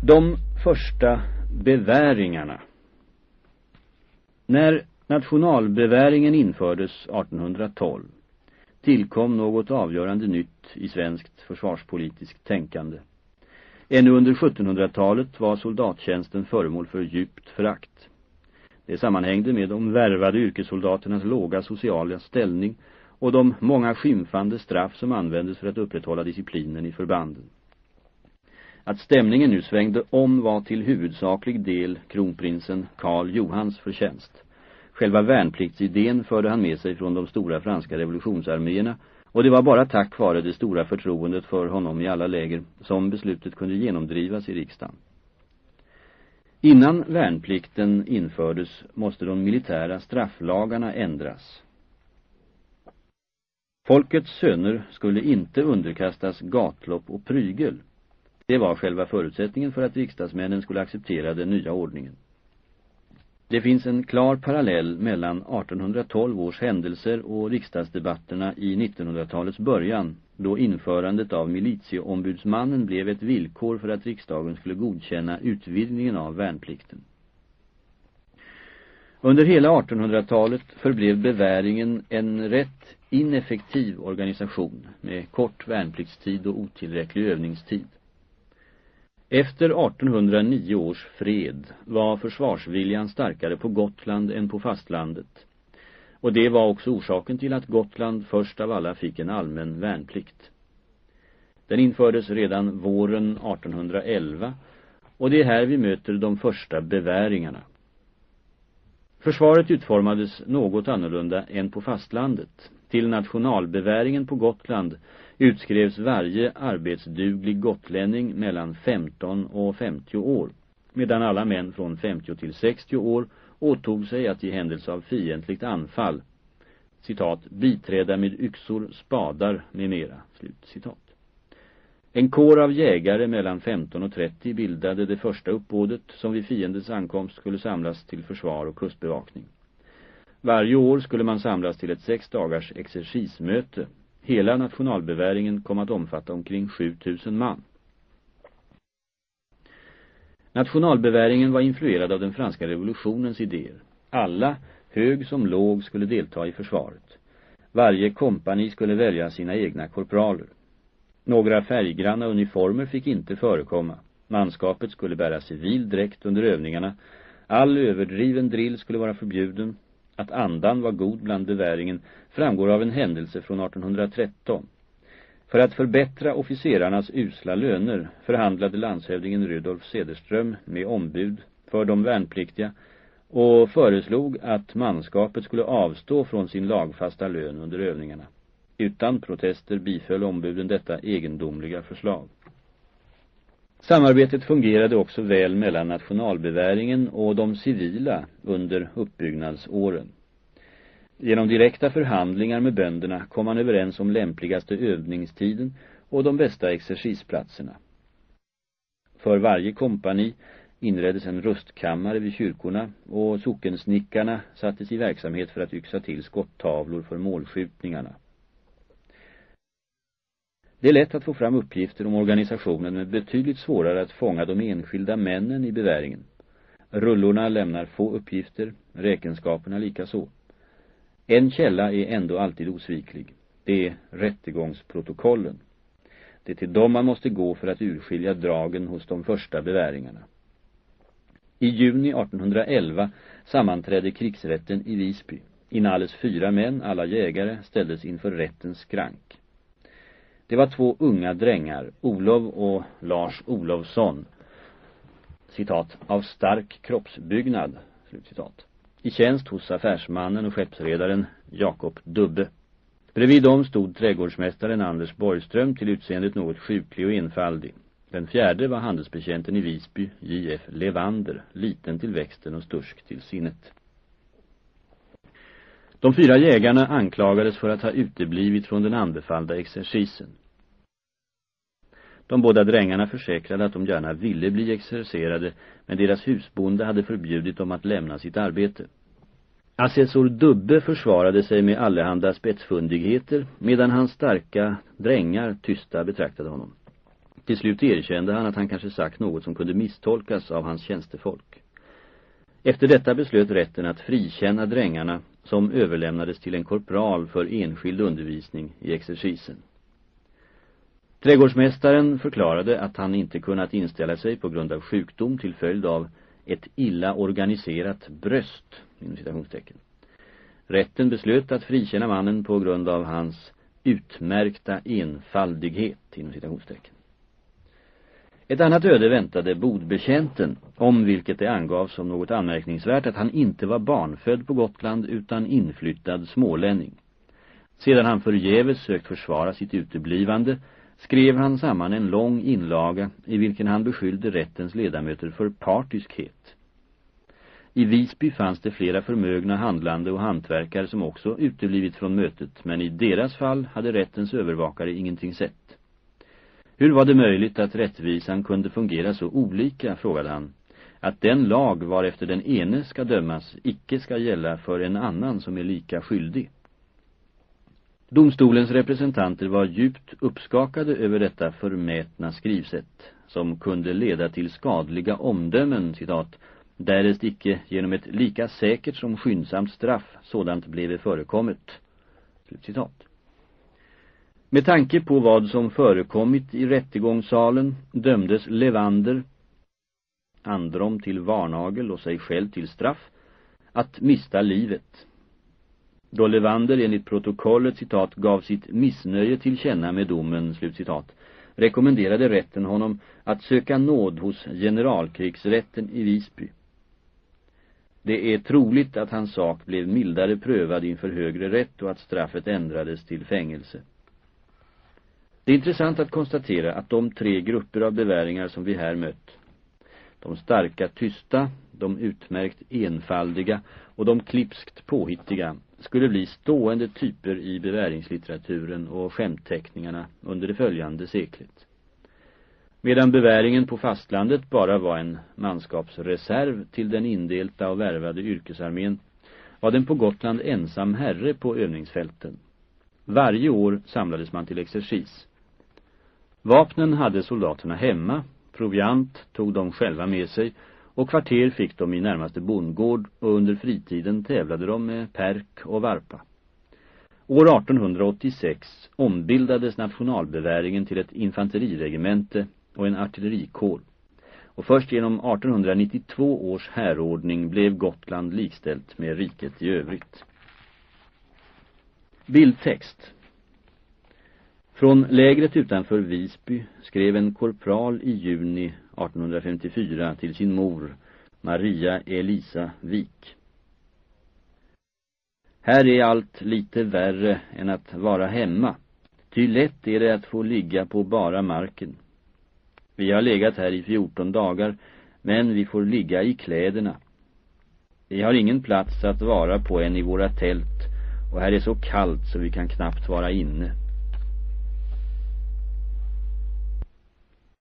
De första beväringarna. När nationalbeväringen infördes 1812 tillkom något avgörande nytt i svenskt försvarspolitiskt tänkande. Ännu under 1700-talet var soldattjänsten föremål för djupt förakt. Det sammanhängde med de värvade yrkessoldaternas låga sociala ställning och de många skymfande straff som användes för att upprätthålla disciplinen i förbanden. Att stämningen nu svängde om var till huvudsaklig del kronprinsen Karl Johans förtjänst. Själva värnpliktsidén förde han med sig från de stora franska revolutionsarméerna och det var bara tack vare det stora förtroendet för honom i alla läger som beslutet kunde genomdrivas i riksdagen. Innan värnplikten infördes måste de militära strafflagarna ändras. Folkets söner skulle inte underkastas gatlopp och prygel. Det var själva förutsättningen för att riksdagsmännen skulle acceptera den nya ordningen. Det finns en klar parallell mellan 1812 års händelser och riksdagsdebatterna i 1900-talets början då införandet av militieombudsmannen blev ett villkor för att riksdagen skulle godkänna utvidgningen av värnplikten. Under hela 1800-talet förblev beväringen en rätt ineffektiv organisation med kort värnpliktstid och otillräcklig övningstid. Efter 1809 års fred var försvarsviljan starkare på Gotland än på fastlandet. Och det var också orsaken till att Gotland först av alla fick en allmän värnplikt. Den infördes redan våren 1811 och det är här vi möter de första beväringarna. Försvaret utformades något annorlunda än på fastlandet. Till nationalbeväringen på Gotland utskrevs varje arbetsduglig gotlänning mellan 15 och 50 år, medan alla män från 50 till 60 år åtog sig att i händelse av fientligt anfall citat, biträda med yxor, spadar med mera. Slut, citat. En kår av jägare mellan 15 och 30 bildade det första uppbådet som vid fiendens ankomst skulle samlas till försvar och kustbevakning. Varje år skulle man samlas till ett sex dagars exercismöte Hela nationalbeväringen kom att omfatta omkring 7000 man. Nationalbeväringen var influerad av den franska revolutionens idéer. Alla, hög som låg, skulle delta i försvaret. Varje kompani skulle välja sina egna korpraler. Några färggranna uniformer fick inte förekomma. Manskapet skulle bära civil dräkt under övningarna. All överdriven drill skulle vara förbjuden att andan var god bland beväringen framgår av en händelse från 1813. För att förbättra officerarnas usla löner förhandlade landshövdingen Rudolf Sederström med ombud för de värnpliktiga och föreslog att manskapet skulle avstå från sin lagfasta lön under övningarna. Utan protester biföll ombuden detta egendomliga förslag. Samarbetet fungerade också väl mellan nationalbeväringen och de civila under uppbyggnadsåren. Genom direkta förhandlingar med bönderna kom man överens om lämpligaste övningstiden och de bästa exercisplatserna. För varje kompani inreddes en rustkammare vid kyrkorna och sockensnickarna sattes i verksamhet för att yxa till skottavlor för målskjutningarna. Det är lätt att få fram uppgifter om organisationen men betydligt svårare att fånga de enskilda männen i beväringen. Rullorna lämnar få uppgifter, räkenskaperna lika så. En källa är ändå alltid osviklig. Det är rättegångsprotokollen. Det är till dem man måste gå för att urskilja dragen hos de första beväringarna. I juni 1811 sammanträdde krigsrätten i Visby. Inalles fyra män, alla jägare, ställdes inför rättens skrank. Det var två unga drängar, Olof och Lars Olofsson, citat, av stark kroppsbyggnad, slutcitat, i tjänst hos affärsmannen och skeppsredaren Jakob Dubbe. Bredvid dem stod trädgårdsmästaren Anders Borgström till utseendet något sjuklig och enfaldig. Den fjärde var handelsbetjänten i Visby, J.F. Levander, liten till växten och stursk till sinnet. De fyra jägarna anklagades för att ha uteblivit från den anbefallda exercisen. De båda drängarna försäkrade att de gärna ville bli exercerade, men deras husbonde hade förbjudit dem att lämna sitt arbete. Assessor Dubbe försvarade sig med allehanda spetsfundigheter, medan hans starka drängar tysta betraktade honom. Till slut erkände han att han kanske sagt något som kunde misstolkas av hans tjänstefolk. Efter detta beslöt rätten att frikänna drängarna som överlämnades till en korpral för enskild undervisning i exercisen. Trädgårdsmästaren förklarade att han inte kunnat inställa sig på grund av sjukdom till följd av ett illa organiserat bröst, inom citationstecken. Rätten beslöt att frikänna mannen på grund av hans utmärkta enfaldighet, inom citationstecken. Ett annat öde väntade bodbekänten, om vilket det angavs som något anmärkningsvärt att han inte var barnfödd på Gotland utan inflyttad smålänning. Sedan han förgäves sökt försvara sitt uteblivande skrev han samman en lång inlaga i vilken han beskyllde rättens ledamöter för partiskhet. I Visby fanns det flera förmögna handlande och hantverkare som också uteblivit från mötet, men i deras fall hade rättens övervakare ingenting sett. Hur var det möjligt att rättvisan kunde fungera så olika, frågade han, att den lag varefter den ene ska dömas icke ska gälla för en annan som är lika skyldig. Domstolens representanter var djupt uppskakade över detta förmätna skrivsätt, som kunde leda till skadliga omdömen, citat, därest icke genom ett lika säkert som skyndsamt straff sådant blev förekommet. Slutcitat. Med tanke på vad som förekommit i rättegångssalen dömdes Levander, Androm till varnagel och sig själv till straff, att mista livet. Då Levander enligt protokollet citat gav sitt missnöje till känna med domen slutcitat rekommenderade rätten honom att söka nåd hos generalkrigsrätten i Visby. Det är troligt att hans sak blev mildare prövad inför högre rätt och att straffet ändrades till fängelse. Det är intressant att konstatera att de tre grupper av beväringar som vi här mött, de starka tysta, de utmärkt enfaldiga och de klipskt påhittiga, skulle bli stående typer i beväringslitteraturen och skämtteckningarna under det följande seklet. Medan beväringen på fastlandet bara var en manskapsreserv till den indelta och värvade yrkesarmén var den på Gotland ensam herre på övningsfälten. Varje år samlades man till exercis. Vapnen hade soldaterna hemma, proviant tog de själva med sig och kvarter fick de i närmaste bondgård och under fritiden tävlade de med perk och varpa. År 1886 ombildades nationalbeväringen till ett infanteriregemente och en artillerikår. Och först genom 1892 års härordning blev Gotland likställt med riket i övrigt. Bildtext från lägret utanför Visby skrev en korpral i juni 1854 till sin mor, Maria Elisa Wik. Här är allt lite värre än att vara hemma. Ty lätt är det att få ligga på bara marken. Vi har legat här i 14 dagar, men vi får ligga i kläderna. Vi har ingen plats att vara på än i våra tält, och här är så kallt så vi kan knappt vara inne.